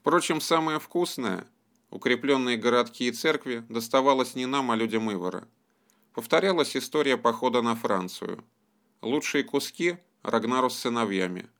Впрочем, самое вкусное, укрепленные городки и церкви, доставалось не нам, а людям Ивара. Повторялась история похода на Францию. Лучшие куски – Рагнару с сыновьями,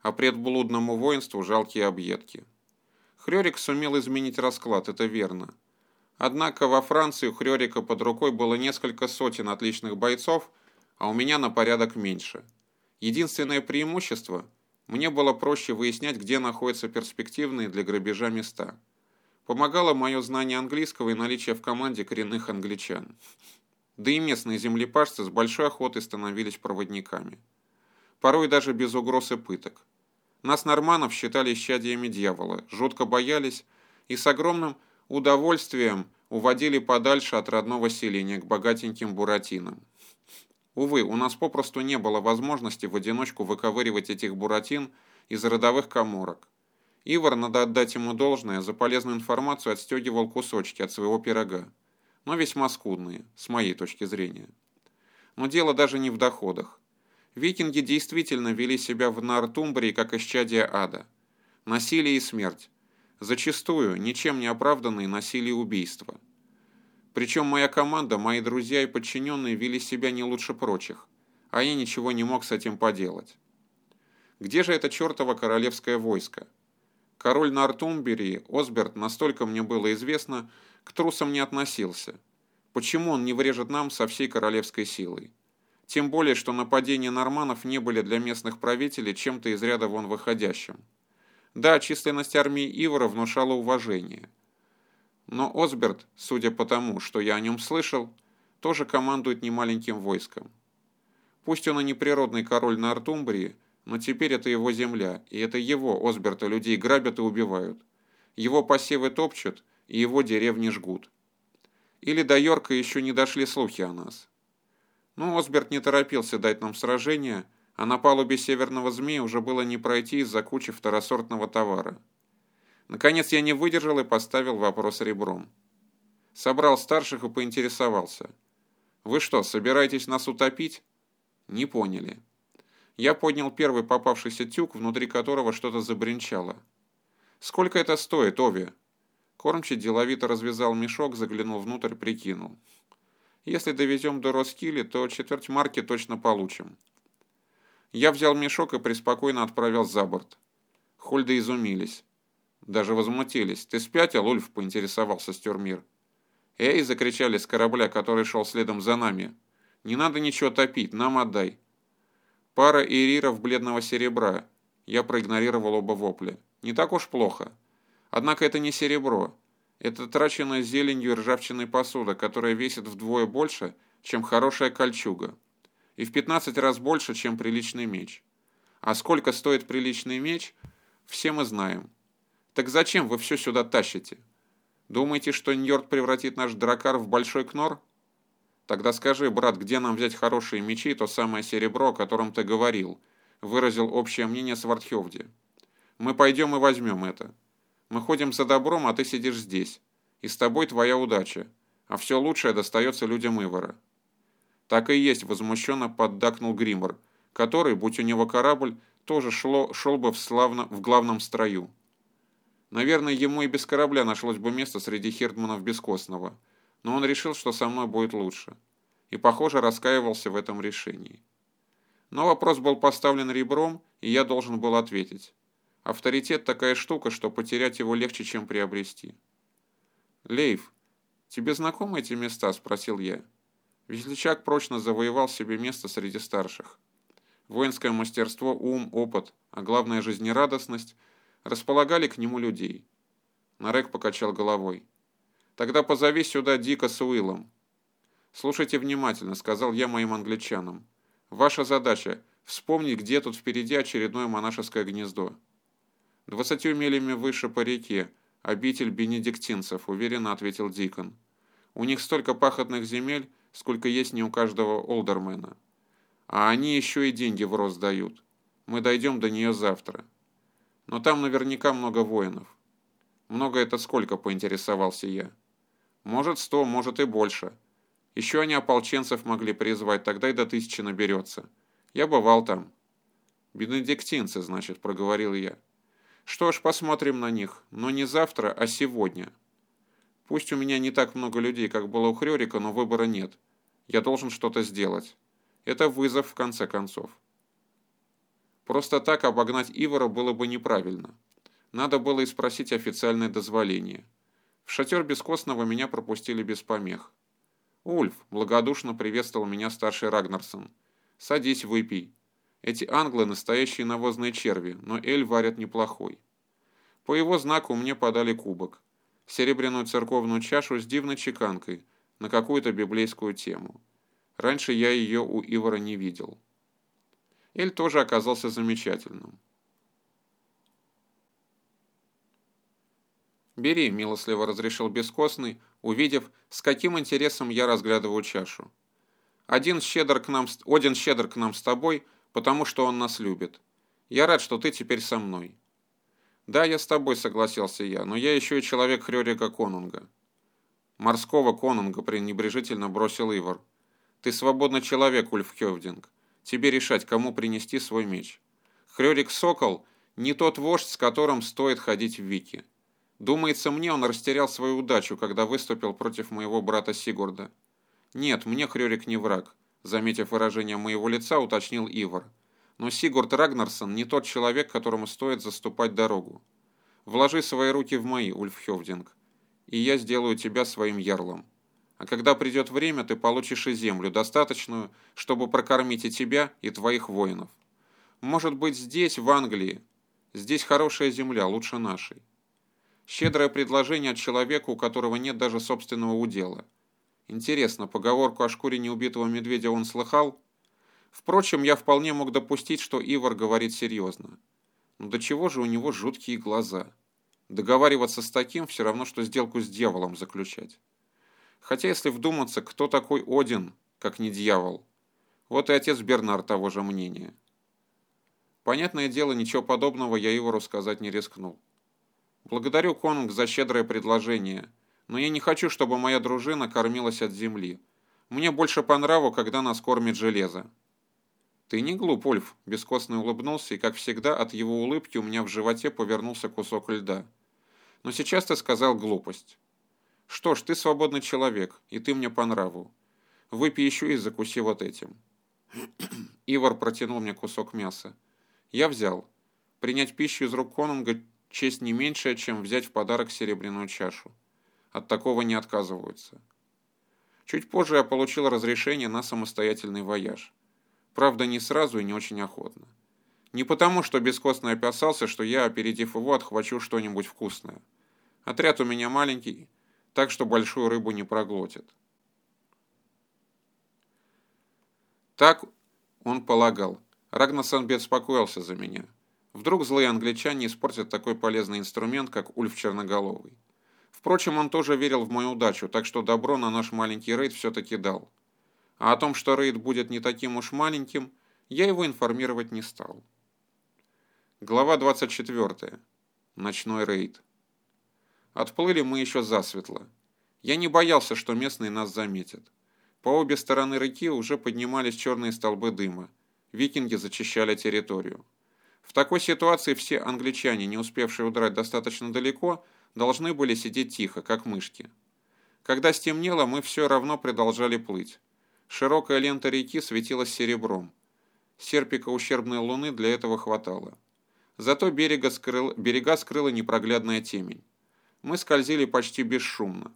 а предблудному воинству жалкие объедки. Хрёрик сумел изменить расклад, это верно. Однако во Франции у Хрёрика под рукой было несколько сотен отличных бойцов, а у меня на порядок меньше. Единственное преимущество – мне было проще выяснять, где находятся перспективные для грабежа места. Помогало мое знание английского и наличие в команде коренных англичан. Да и местные землепашцы с большой охотой становились проводниками. Порой даже без угроз и пыток. Нас, норманов, считали исчадиями дьявола, жутко боялись и с огромным удовольствием уводили подальше от родного селения к богатеньким буратинам. Увы, у нас попросту не было возможности в одиночку выковыривать этих буратин из родовых коморок. Ивар, надо отдать ему должное, за полезную информацию отстегивал кусочки от своего пирога, но весьма скудные, с моей точки зрения. Но дело даже не в доходах. Викинги действительно вели себя в Нортумбрии как исчадие ада. Насилие и смерть. Зачастую ничем не оправданные насилие и убийства. Причем моя команда, мои друзья и подчиненные вели себя не лучше прочих, а я ничего не мог с этим поделать. Где же это чертово королевское войско? Король Нортумберии, Осберт, настолько мне было известно, к трусам не относился. Почему он не врежет нам со всей королевской силой? Тем более, что нападения норманов не были для местных правителей чем-то из ряда вон выходящим. Да, численность армии Ивара внушала уважение – но Осберт, судя по тому, что я о нем слышал, тоже командует немаленьким войском. Пусть он и не природный король на Артумбрии, но теперь это его земля, и это его, Осберта, людей грабят и убивают. Его посевы топчут, и его деревни жгут. Или до Йорка еще не дошли слухи о нас. Но Осберт не торопился дать нам сражение, а на палубе Северного Змея уже было не пройти из-за кучи второсортного товара. Наконец я не выдержал и поставил вопрос ребром. Собрал старших и поинтересовался. «Вы что, собираетесь нас утопить?» «Не поняли». Я поднял первый попавшийся тюк, внутри которого что-то забринчало. «Сколько это стоит, Ови?» Кормчий деловито развязал мешок, заглянул внутрь, прикинул. «Если довезем до Роскили, то четверть марки точно получим». Я взял мешок и преспокойно отправил за борт. Хольды изумились. Даже возмутились. «Ты спятил, Ульф?» – поинтересовался Стюрмир. «Эй!» – закричали с корабля, который шел следом за нами. «Не надо ничего топить, нам отдай!» Пара ириров бледного серебра. Я проигнорировал оба вопля. Не так уж плохо. Однако это не серебро. Это траченная зеленью и ржавчиной посуда, которая весит вдвое больше, чем хорошая кольчуга. И в 15 раз больше, чем приличный меч. А сколько стоит приличный меч, все мы знаем. Так зачем вы все сюда тащите? Думаете, что Ньорд превратит наш дракар в большой кнор? Тогда скажи, брат, где нам взять хорошие мечи то самое серебро, о котором ты говорил, выразил общее мнение Свардхевди. Мы пойдем и возьмем это. Мы ходим за добром, а ты сидишь здесь. И с тобой твоя удача. А все лучшее достается людям Ивара. Так и есть, возмущенно поддакнул Гриммор, который, будь у него корабль, тоже шло, шел бы в, славно, в главном строю. Наверное, ему и без корабля нашлось бы место среди хердманов Бескостного, но он решил, что со мной будет лучше. И, похоже, раскаивался в этом решении. Но вопрос был поставлен ребром, и я должен был ответить. Авторитет такая штука, что потерять его легче, чем приобрести. «Лейв, тебе знакомы эти места?» – спросил я. Весельчак прочно завоевал себе место среди старших. Воинское мастерство, ум, опыт, а главное жизнерадостность – располагали к нему людей. Нарек покачал головой. «Тогда позови сюда Дика с Уиллом». «Слушайте внимательно», — сказал я моим англичанам. «Ваша задача — вспомнить, где тут впереди очередное монашеское гнездо». «Двадцатью милями выше по реке, обитель бенедиктинцев», — уверенно ответил Дикон. «У них столько пахотных земель, сколько есть не у каждого олдермена. А они еще и деньги в рост дают. Мы дойдем до нее завтра». Но там наверняка много воинов. Много это сколько, поинтересовался я. Может сто, может и больше. Еще они ополченцев могли призвать, тогда и до тысячи наберется. Я бывал там. Бенедиктинцы, значит, проговорил я. Что ж, посмотрим на них, но не завтра, а сегодня. Пусть у меня не так много людей, как было у Хрёрика, но выбора нет. Я должен что-то сделать. Это вызов, в конце концов. Просто так обогнать Ивара было бы неправильно. Надо было и спросить официальное дозволение. В шатер Бескостного меня пропустили без помех. «Ульф», — благодушно приветствовал меня старший Рагнарсон. «Садись, выпей. Эти англы — настоящие навозные черви, но эль варят неплохой». По его знаку мне подали кубок. Серебряную церковную чашу с дивной чеканкой на какую-то библейскую тему. Раньше я ее у Ивара не видел. Эль тоже оказался замечательным. «Бери», — милостливо разрешил бескостный, увидев, с каким интересом я разглядываю чашу. «Один щедр к нам, Один щедр к нам с тобой, потому что он нас любит. Я рад, что ты теперь со мной». «Да, я с тобой», — согласился я, — «но я еще и человек Хрёрика Конунга». «Морского Конунга», — пренебрежительно бросил Ивар. «Ты свободный человек, Ульф Хёвдинг. Тебе решать, кому принести свой меч. Хрёрик Сокол — не тот вождь, с которым стоит ходить в Вики». Думается мне, он растерял свою удачу, когда выступил против моего брата Сигурда. Нет, мне Хрёрик не враг, заметив выражение моего лица, уточнил Ивар. Но Сигурд Рагнарсон не тот человек, которому стоит заступать дорогу. Вложи свои руки в мои, Ульф Хёвдинг, и я сделаю тебя своим ярлом. А когда придет время, ты получишь и землю, достаточную, чтобы прокормить и тебя, и твоих воинов. Может быть, здесь, в Англии. Здесь хорошая земля, лучше нашей. Щедрое предложение от человека, у которого нет даже собственного удела. Интересно, поговорку о шкуре неубитого медведя он слыхал? Впрочем, я вполне мог допустить, что Ивар говорит серьезно. Но до чего же у него жуткие глаза? Договариваться с таким все равно, что сделку с дьяволом заключать. Хотя, если вдуматься, кто такой Один, как не дьявол? Вот и отец Бернар того же мнения. Понятное дело, ничего подобного я Ивару сказать не рискнул. Благодарю, конунг, за щедрое предложение, но я не хочу, чтобы моя дружина кормилась от земли. Мне больше по нраву, когда нас кормит железо. Ты не глуп, Ульф, бескостно улыбнулся, и, как всегда, от его улыбки у меня в животе повернулся кусок льда. Но сейчас ты сказал глупость. Что ж, ты свободный человек, и ты мне по нраву. Выпей еще и закуси вот этим. Ивар протянул мне кусок мяса. Я взял. Принять пищу из рук конунга Честь не меньшая, чем взять в подарок серебряную чашу. От такого не отказываются. Чуть позже я получил разрешение на самостоятельный вояж. Правда, не сразу и не очень охотно. Не потому, что бескостно опасался, что я, опередив его, отхвачу что-нибудь вкусное. Отряд у меня маленький, так что большую рыбу не проглотит. Так он полагал. Рагнасон беспокоился за меня. Вдруг злые англичане испортят такой полезный инструмент, как Ульф Черноголовый. Впрочем, он тоже верил в мою удачу, так что добро на наш маленький рейд все-таки дал. А о том, что рейд будет не таким уж маленьким, я его информировать не стал. Глава 24. Ночной рейд. Отплыли мы еще засветло. Я не боялся, что местные нас заметят. По обе стороны реки уже поднимались черные столбы дыма. Викинги зачищали территорию. В такой ситуации все англичане, не успевшие удрать достаточно далеко, должны были сидеть тихо, как мышки. Когда стемнело, мы все равно продолжали плыть. Широкая лента реки светилась серебром. Серпика ущербной луны для этого хватало. Зато берега, скрыл, берега скрыла непроглядная темень. Мы скользили почти бесшумно.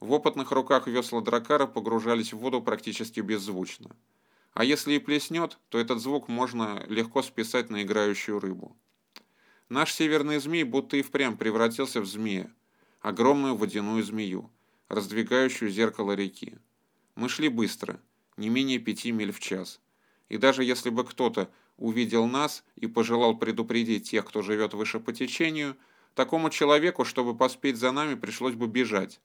В опытных руках весла дракара погружались в воду практически беззвучно. А если и плеснет, то этот звук можно легко списать на играющую рыбу. Наш северный змей будто и впрямь превратился в змея, огромную водяную змею, раздвигающую зеркало реки. Мы шли быстро, не менее пяти миль в час. И даже если бы кто-то увидел нас и пожелал предупредить тех, кто живет выше по течению, такому человеку, чтобы поспеть за нами, пришлось бы бежать.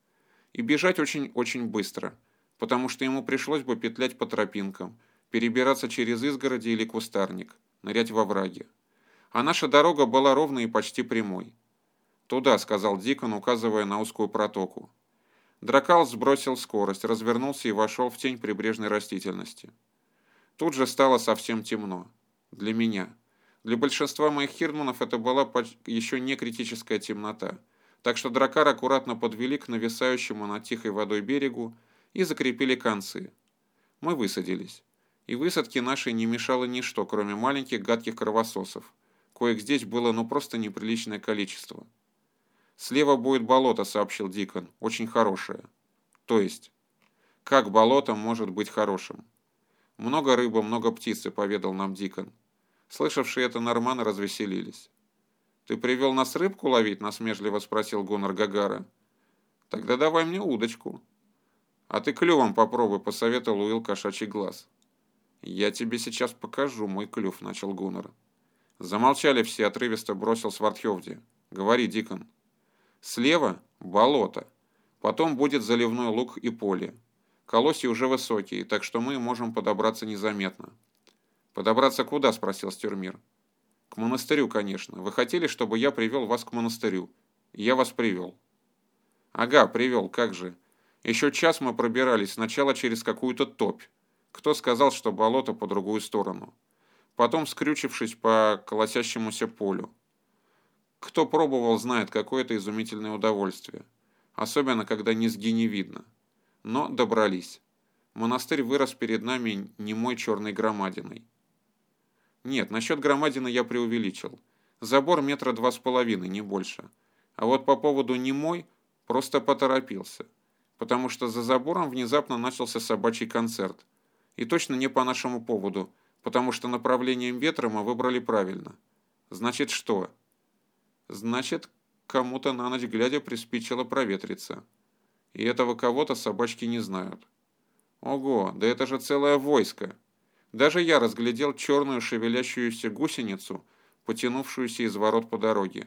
И бежать очень-очень быстро, потому что ему пришлось бы петлять по тропинкам – перебираться через изгороди или кустарник, нырять во враги. А наша дорога была ровной и почти прямой. «Туда», — сказал Дикон, указывая на узкую протоку. Дракал сбросил скорость, развернулся и вошел в тень прибрежной растительности. Тут же стало совсем темно. Для меня. Для большинства моих хирдманов это была еще не критическая темнота, так что дракар аккуратно подвели к нависающему над тихой водой берегу и закрепили концы. Мы высадились. И высадке нашей не мешало ничто, кроме маленьких гадких кровососов, коих здесь было ну просто неприличное количество. «Слева будет болото», — сообщил Дикон, — «очень хорошее». «То есть?» «Как болото может быть хорошим?» «Много рыбы, много птицы», — поведал нам Дикон. Слышавшие это норманы развеселились. «Ты привел нас рыбку ловить?» – насмешливо спросил Гонор Гагара. «Тогда давай мне удочку». «А ты клювом попробуй», – посоветовал Уилл кошачий глаз. «Я тебе сейчас покажу мой клюв», – начал Гуннер. Замолчали все, отрывисто бросил Свардхевди. «Говори, Дикон». «Слева – болото. Потом будет заливной луг и поле. Колосья уже высокие, так что мы можем подобраться незаметно. «Подобраться куда?» – спросил Стюрмир. «К монастырю, конечно. Вы хотели, чтобы я привел вас к монастырю. Я вас привел». «Ага, привел, как же. Еще час мы пробирались, сначала через какую-то топь. Кто сказал, что болото по другую сторону? Потом скрючившись по колосящемуся полю. Кто пробовал, знает, какое это изумительное удовольствие. Особенно, когда низги не видно. Но добрались. Монастырь вырос перед нами немой черной громадиной. Нет, насчет громадины я преувеличил. Забор метра два с половиной, не больше. А вот по поводу не мой, просто поторопился. Потому что за забором внезапно начался собачий концерт. И точно не по нашему поводу, потому что направлением ветра мы выбрали правильно. Значит, что? Значит, кому-то на ночь глядя приспичило проветриться. И этого кого-то собачки не знают. Ого, да это же целое войско! Даже я разглядел черную шевелящуюся гусеницу, потянувшуюся из ворот по дороге.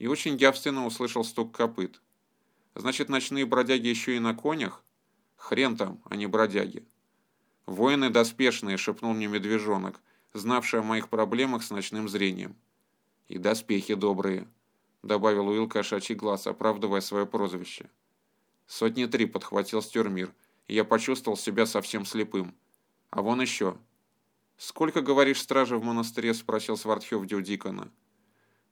И очень явственно услышал стук копыт. Значит, ночные бродяги еще и на конях? Хрен там, а не бродяги. «Воины доспешные», — шепнул мне медвежонок, знавший о моих проблемах с ночным зрением. «И доспехи добрые», — добавил Уилл кошачий глаз, оправдывая свое прозвище. Сотни три подхватил Стюрмир, и я почувствовал себя совсем слепым. А вон еще. «Сколько, говоришь, стражи в монастыре?» – спросил Свардхевди у Дикона.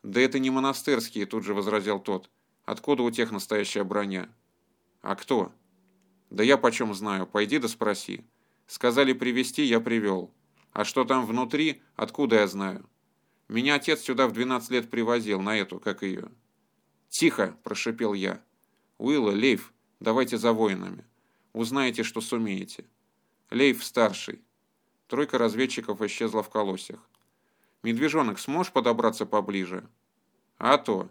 «Да это не монастырские», – тут же возразил тот. «Откуда у тех настоящая броня?» «А кто?» «Да я почем знаю. Пойди да спроси. Сказали привести, я привел. А что там внутри, откуда я знаю? Меня отец сюда в 12 лет привозил, на эту, как ее». «Тихо!» – прошипел я. «Уилла, Лейф, давайте за воинами. Узнаете, что сумеете». Лейф старший. Тройка разведчиков исчезла в колосьях. «Медвежонок, сможешь подобраться поближе?» «А то.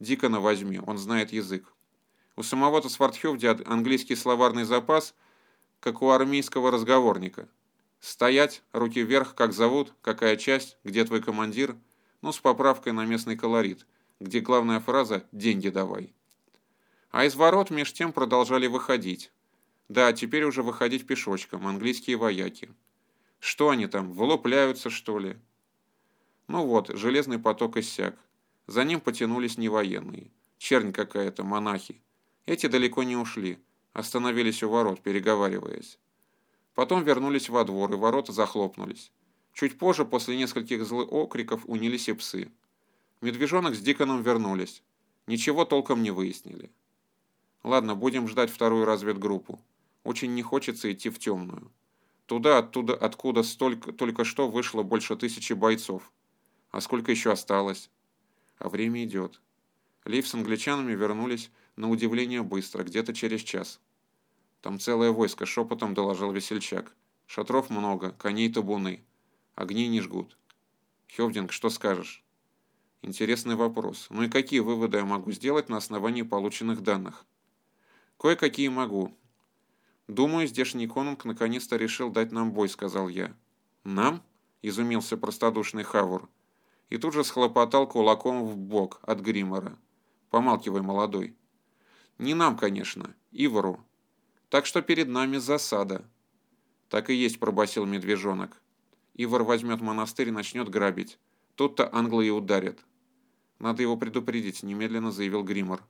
Дикона возьми, он знает язык. У самого-то Свардхевди английский словарный запас, как у армейского разговорника. Стоять, руки вверх, как зовут, какая часть, где твой командир, ну, с поправкой на местный колорит, где главная фраза «деньги давай». А из ворот меж тем продолжали выходить. Да, теперь уже выходить пешочком, английские вояки. Что они там, вылупляются, что ли? Ну вот, железный поток иссяк. За ним потянулись невоенные. Чернь какая-то, монахи. Эти далеко не ушли. Остановились у ворот, переговариваясь. Потом вернулись во двор, и ворота захлопнулись. Чуть позже, после нескольких злых окриков, унились и псы. Медвежонок с Диконом вернулись. Ничего толком не выяснили. Ладно, будем ждать вторую разведгруппу. Очень не хочется идти в темную. Туда, оттуда, откуда столько, только что вышло больше тысячи бойцов. А сколько еще осталось? А время идет. Лив с англичанами вернулись на удивление быстро, где-то через час. Там целое войско, шепотом доложил весельчак. Шатров много, коней табуны. Огни не жгут. Хевдинг, что скажешь? Интересный вопрос. Ну и какие выводы я могу сделать на основании полученных данных? Кое-какие могу, «Думаю, здешний конунг наконец-то решил дать нам бой», — сказал я. «Нам?» — изумился простодушный Хавур. И тут же схлопотал кулаком в бок от Гримора. «Помалкивай, молодой». «Не нам, конечно, Ивору. Так что перед нами засада». «Так и есть», — пробасил медвежонок. «Ивар возьмет монастырь и начнет грабить. Тут-то англы и ударят». «Надо его предупредить», — немедленно заявил Гримор.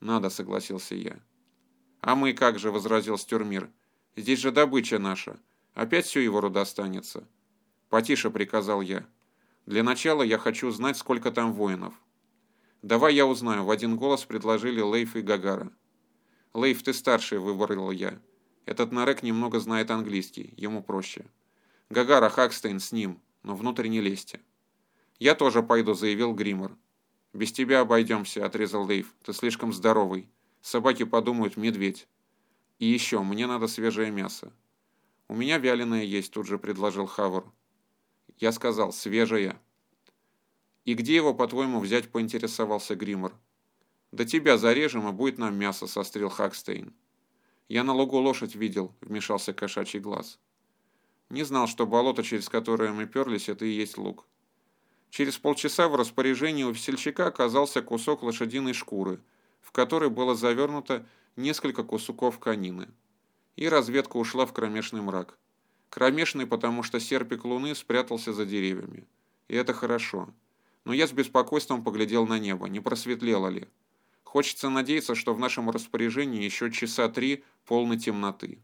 «Надо», — согласился я. «А мы как же», — возразил Стюрмир. «Здесь же добыча наша. Опять все его достанется». «Потише», — приказал я. Для начала я хочу знать, сколько там воинов. Давай я узнаю, в один голос предложили Лейф и Гагара. Лейф, ты старший, выбрал я. Этот Нарек немного знает английский, ему проще. Гагара, Хакстейн с ним, но внутрь не лезьте. Я тоже пойду, заявил Гриммер. Без тебя обойдемся, отрезал Лейф. Ты слишком здоровый. Собаки подумают, медведь. И еще, мне надо свежее мясо. У меня вяленое есть, тут же предложил Хавр. Я сказал, свежее. И где его, по-твоему, взять, поинтересовался Гриммер. Да тебя зарежем, и будет нам мясо, сострил Хакстейн. Я на лугу лошадь видел, вмешался кошачий глаз. Не знал, что болото, через которое мы перлись, это и есть луг. Через полчаса в распоряжении у весельчака оказался кусок лошадиной шкуры, в которой было завернуто несколько кусуков конины. И разведка ушла в кромешный мрак. Кромешный, потому что серпик луны спрятался за деревьями. И это хорошо. Но я с беспокойством поглядел на небо, не просветлело ли. Хочется надеяться, что в нашем распоряжении еще часа три полной темноты.